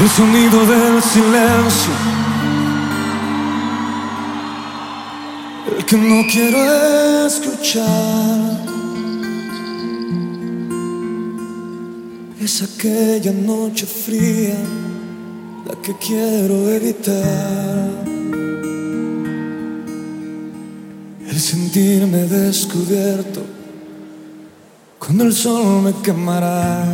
el sonido del silencio, el que no quiero escuchar. Es aquella noche fría la que quiero evitar. El sentirme descubierto cuando el sol me quemará.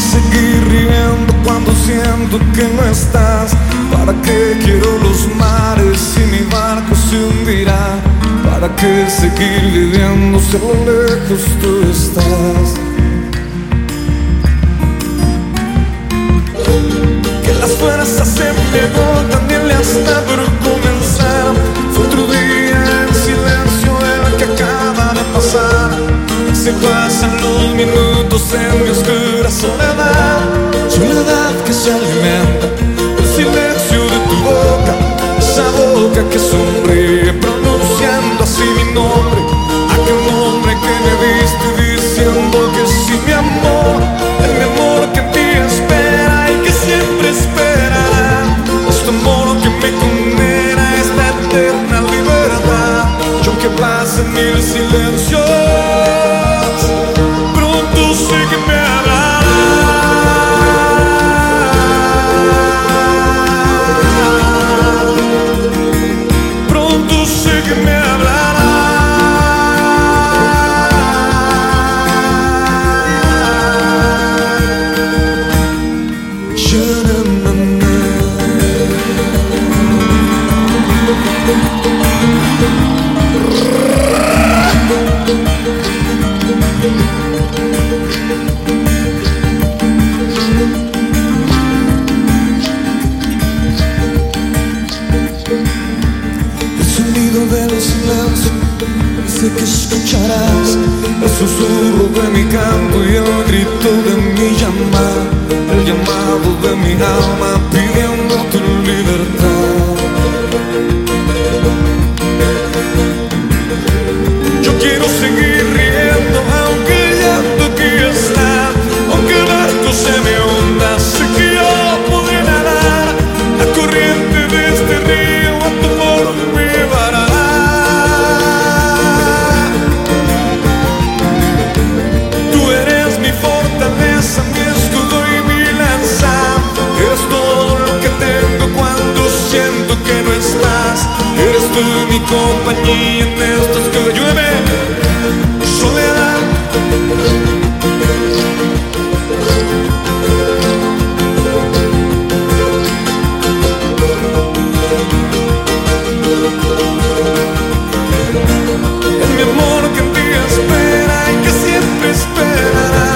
Seguir riendo cuando siento que no estás? ¿Para qué quiero los mares y mi barco se hundirá? ¿Para qué seguir viviendo si a lo lejos tú estás? Que las fuerzas se me agotan y el hasta por comenzar otro día Que sonríe pronunciando así mi nombre que escucharás. El susurro de mi canto y el grito de mi llamada, el llamado de mi alma tú mi compañía en estos que llueve. Soledad. Es mi amor que en ti espera y que siempre esperará.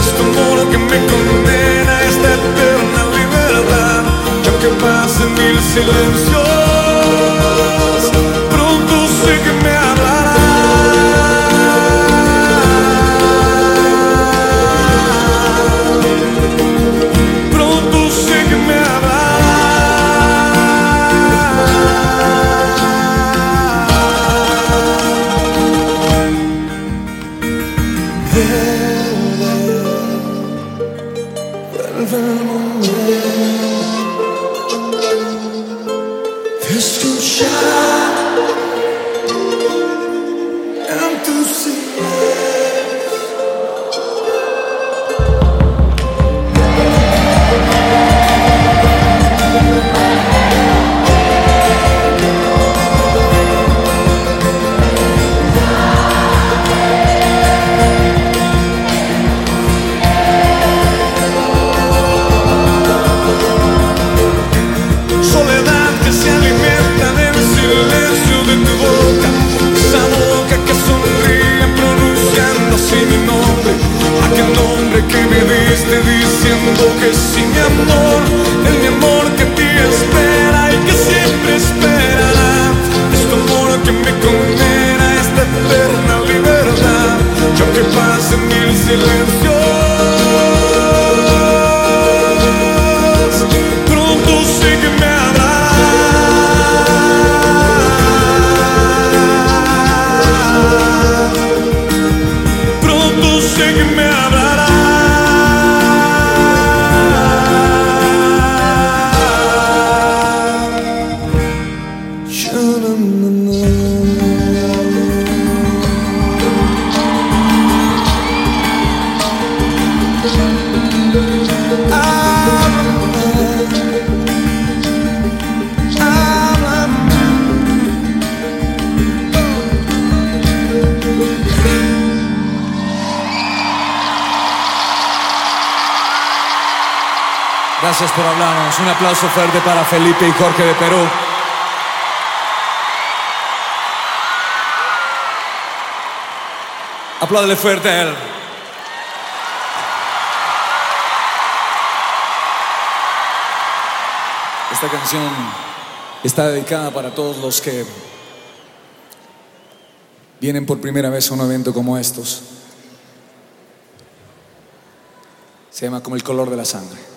Es tu amor que me condena a esta eterna libertad. Y aunque pasen mil silencios, sí mi amor El mi amor que en ti espera y que siempre esperará. Es tu amor que me condena a esta eterna libertad. Yo que pasen mil silencios Pronto sé que me hablará Pronto sé que me hablará. Gracias por hablarnos. Un aplauso fuerte para Felipe y Jorge de Perú. Apláudele fuerte a él. Esta canción está dedicada para todos los que vienen por primera vez a un evento como estos. Se llama como el color de la sangre.